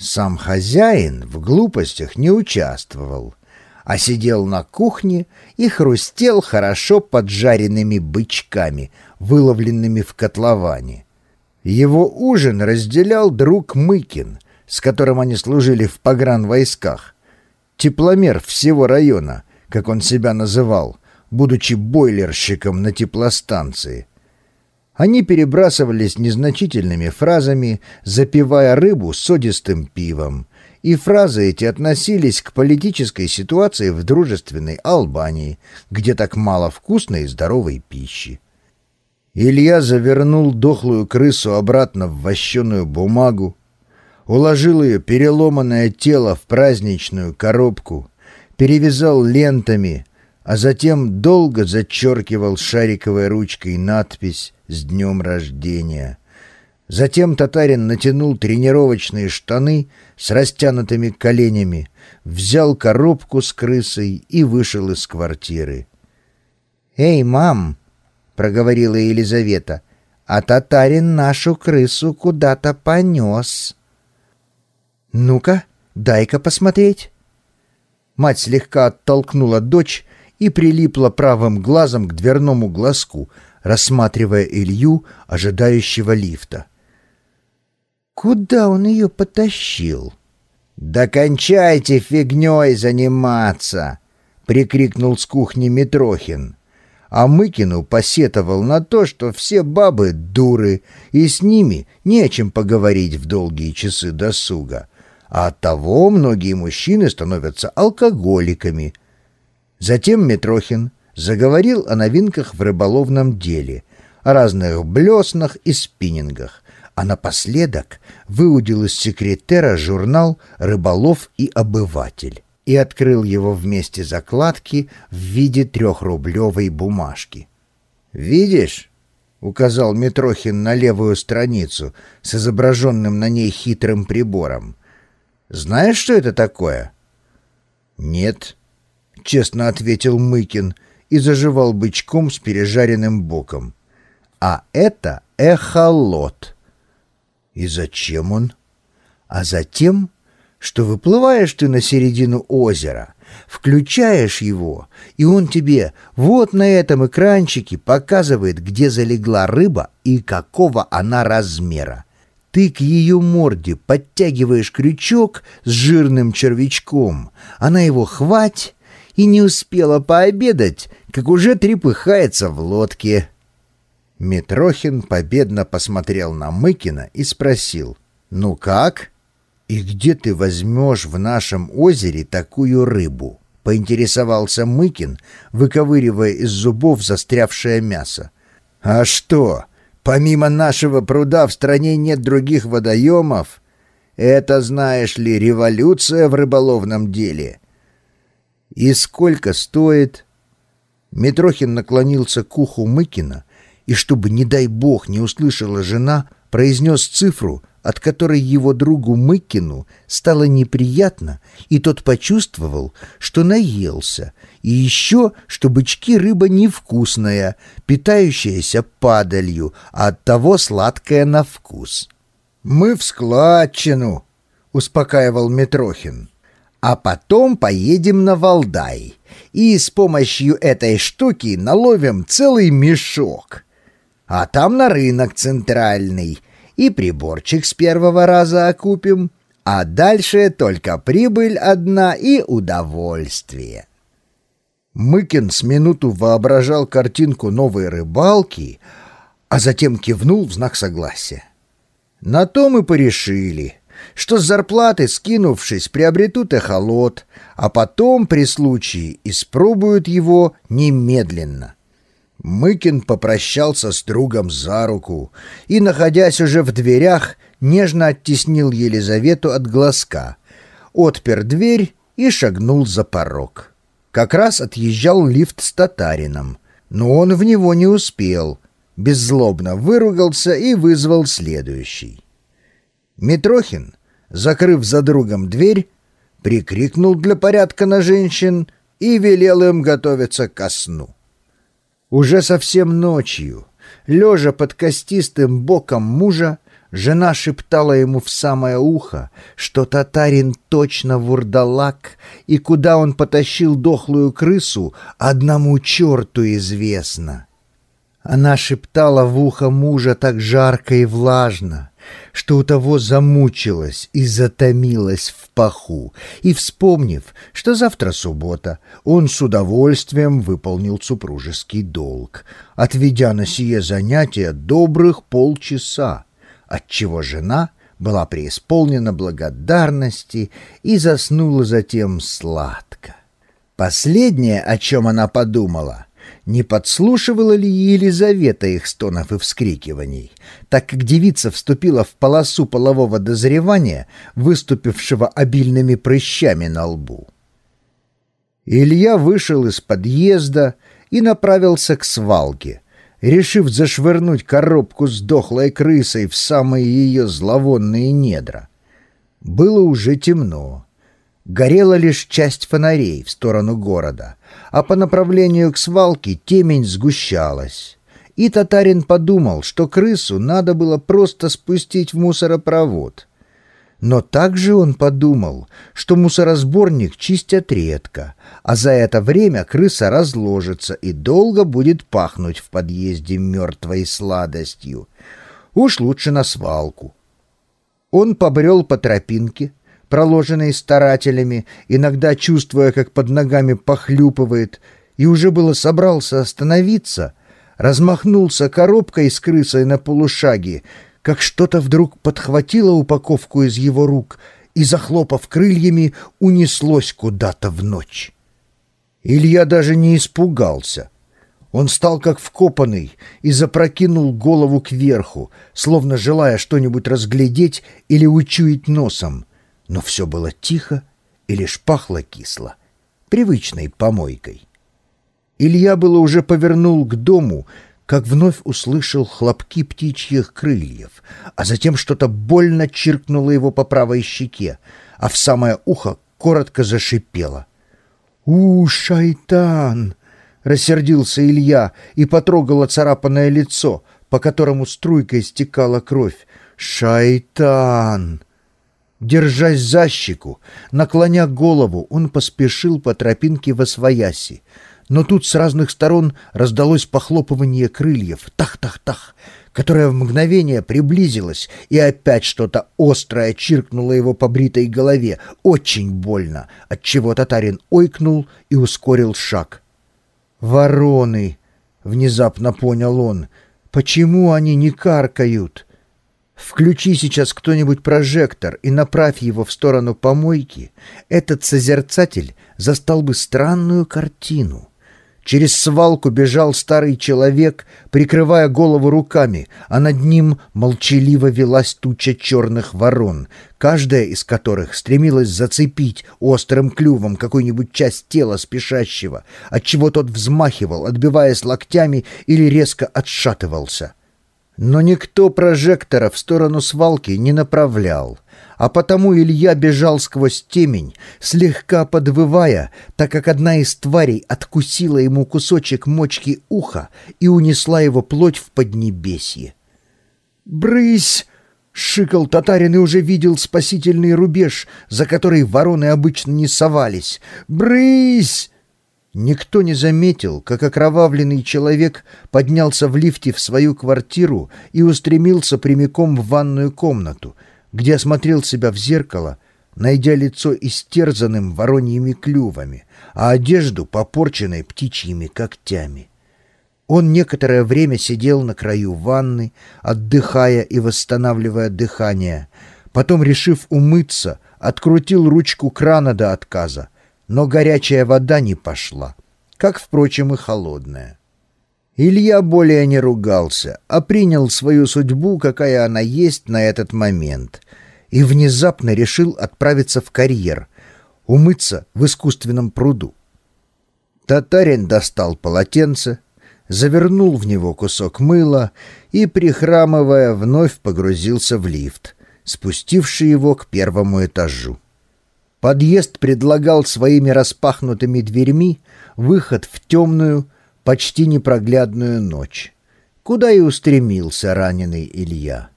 Сам хозяин в глупостях не участвовал, а сидел на кухне и хрустел хорошо поджаренными бычками, выловленными в котловане. Его ужин разделял друг Мыкин, с которым они служили в погранвойсках. Тепломер всего района, как он себя называл, будучи бойлерщиком на теплостанции. Они перебрасывались незначительными фразами, запивая рыбу содистым пивом. И фразы эти относились к политической ситуации в дружественной Албании, где так мало вкусной и здоровой пищи. Илья завернул дохлую крысу обратно в вощеную бумагу, уложил ее переломанное тело в праздничную коробку, перевязал лентами, а затем долго зачеркивал шариковой ручкой надпись «С днем рождения». Затем татарин натянул тренировочные штаны с растянутыми коленями, взял коробку с крысой и вышел из квартиры. «Эй, мам!» — проговорила Елизавета. «А татарин нашу крысу куда-то понес». «Ну-ка, дай-ка посмотреть». Мать слегка оттолкнула дочь и прилипла правым глазом к дверному глазку, рассматривая Илью, ожидающего лифта. «Куда он ее потащил?» «Да кончайте фигней заниматься!» — прикрикнул с кухни Митрохин. А Мыкину посетовал на то, что все бабы — дуры, и с ними не о чем поговорить в долгие часы досуга. А оттого многие мужчины становятся алкоголиками, Затем Митрохин заговорил о новинках в рыболовном деле, о разных блеснах и спиннингах, а напоследок выудил из секретера журнал «Рыболов и обыватель» и открыл его вместе закладки в виде трехрублевой бумажки. «Видишь?» — указал Митрохин на левую страницу с изображенным на ней хитрым прибором. «Знаешь, что это такое?» «Нет», — честно ответил Мыкин и заживал бычком с пережаренным боком. «А это эхолот». «И зачем он?» «А затем, что выплываешь ты на середину озера, включаешь его, и он тебе вот на этом экранчике показывает, где залегла рыба и какого она размера. Ты к ее морде подтягиваешь крючок с жирным червячком, она его хвать и не успела пообедать, как уже трепыхается в лодке. Митрохин победно посмотрел на Мыкина и спросил, «Ну как? И где ты возьмешь в нашем озере такую рыбу?» — поинтересовался Мыкин, выковыривая из зубов застрявшее мясо. «А что, помимо нашего пруда в стране нет других водоемов? Это, знаешь ли, революция в рыболовном деле. «И сколько стоит?» Митрохин наклонился к уху Мыкина и, чтобы, не дай бог, не услышала жена, произнес цифру, от которой его другу Мыкину стало неприятно, и тот почувствовал, что наелся, и еще, что бычки рыба невкусная, питающаяся падалью, а оттого сладкая на вкус. «Мы в складчину», — успокаивал Митрохин а потом поедем на Валдай и с помощью этой штуки наловим целый мешок. А там на рынок центральный и приборчик с первого раза окупим, а дальше только прибыль одна и удовольствие. Мыкин с минуту воображал картинку новой рыбалки, а затем кивнул в знак согласия. На то мы порешили — что с зарплаты, скинувшись, приобретут эхолот, а потом при случае испробуют его немедленно. Мыкин попрощался с другом за руку и, находясь уже в дверях, нежно оттеснил Елизавету от глазка, отпер дверь и шагнул за порог. Как раз отъезжал лифт с татарином, но он в него не успел, беззлобно выругался и вызвал следующий. Митрохин, закрыв за другом дверь, прикрикнул для порядка на женщин и велел им готовиться ко сну. Уже совсем ночью, лежа под костистым боком мужа, жена шептала ему в самое ухо, что татарин точно вурдалак, и куда он потащил дохлую крысу, одному черту известно. Она шептала в ухо мужа так жарко и влажно, что у того замучилась и затомилась в паху, и, вспомнив, что завтра суббота, он с удовольствием выполнил супружеский долг, отведя на сие занятие добрых полчаса, отчего жена была преисполнена благодарности и заснула затем сладко. Последнее, о чем она подумала — не подслушивала ли Елизавета их стонов и вскрикиваний, так как девица вступила в полосу полового дозревания, выступившего обильными прыщами на лбу. Илья вышел из подъезда и направился к свалке, решив зашвырнуть коробку с дохлой крысой в самые ее зловонные недра. Было уже темно. Горела лишь часть фонарей в сторону города, а по направлению к свалке темень сгущалась. И татарин подумал, что крысу надо было просто спустить в мусоропровод. Но также он подумал, что мусоросборник чистят редко, а за это время крыса разложится и долго будет пахнуть в подъезде мертвой сладостью. Уж лучше на свалку. Он побрел по тропинке, проложенный старателями, иногда чувствуя, как под ногами похлюпывает, и уже было собрался остановиться, размахнулся коробкой с крысой на полушаге, как что-то вдруг подхватило упаковку из его рук и, захлопав крыльями, унеслось куда-то в ночь. Илья даже не испугался. Он стал как вкопанный и запрокинул голову кверху, словно желая что-нибудь разглядеть или учуять носом — но все было тихо и лишь пахло кисло, привычной помойкой. Илья было уже повернул к дому, как вновь услышал хлопки птичьих крыльев, а затем что-то больно чиркнуло его по правой щеке, а в самое ухо коротко зашипело. «У, шайтан!» — рассердился Илья и потрогал оцарапанное лицо, по которому струйкой стекала кровь. «Шайтан!» Держась за щеку, наклоня голову, он поспешил по тропинке во свояси. Но тут с разных сторон раздалось похлопывание крыльев, тах-тах-тах, которое в мгновение приблизилось, и опять что-то острое чиркнуло его по бритой голове, очень больно, отчего татарин ойкнул и ускорил шаг. «Вороны!» — внезапно понял он. «Почему они не каркают?» Включи сейчас кто-нибудь прожектор и направь его в сторону помойки, этот созерцатель застал бы странную картину. Через свалку бежал старый человек, прикрывая голову руками, а над ним молчаливо велась туча черных ворон, каждая из которых стремилась зацепить острым клювом какую-нибудь часть тела спешащего, отчего тот взмахивал, отбиваясь локтями или резко отшатывался. Но никто прожектора в сторону свалки не направлял, а потому Илья бежал сквозь темень, слегка подвывая, так как одна из тварей откусила ему кусочек мочки уха и унесла его плоть в поднебесье. «Брысь!» — шикал татарин и уже видел спасительный рубеж, за который вороны обычно не совались. «Брысь!» Никто не заметил, как окровавленный человек поднялся в лифте в свою квартиру и устремился прямиком в ванную комнату, где осмотрел себя в зеркало, найдя лицо истерзанным вороньими клювами, а одежду попорченной птичьими когтями. Он некоторое время сидел на краю ванны, отдыхая и восстанавливая дыхание, потом, решив умыться, открутил ручку крана до отказа, но горячая вода не пошла, как, впрочем, и холодная. Илья более не ругался, а принял свою судьбу, какая она есть на этот момент, и внезапно решил отправиться в карьер, умыться в искусственном пруду. Татарин достал полотенце, завернул в него кусок мыла и, прихрамывая, вновь погрузился в лифт, спустивший его к первому этажу. Подъезд предлагал своими распахнутыми дверьми выход в темную, почти непроглядную ночь, куда и устремился раненый Илья.